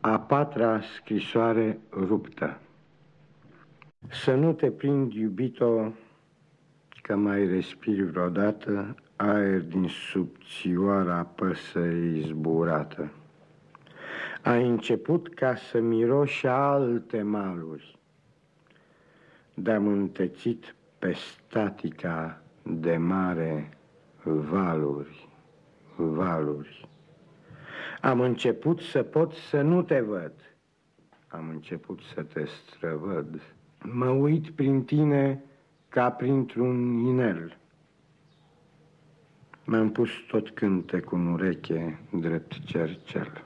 A patra scrisoare ruptă Să nu te prind, iubito, că mai respiri vreodată aer din subțioara păsării zburată. Ai început ca să miroși alte maluri, de-am întețit pe statica de mare valuri, valuri. Am început să pot să nu te văd, am început să te străvăd. Mă uit prin tine ca printr-un inel. Mi-am pus tot cântecul în ureche drept cercel.